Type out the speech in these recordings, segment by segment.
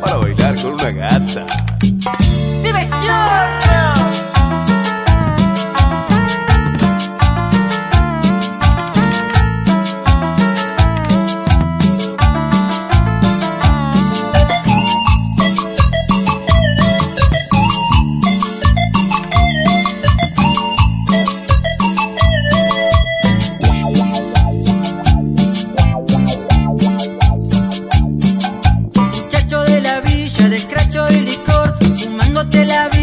para bailar con una gata. dándote la vida.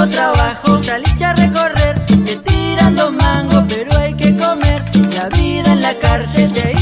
¡Vive trabajo, saliste a recorrer, te tiran dos mangos, pero hay que comer. La vida en la cárcel te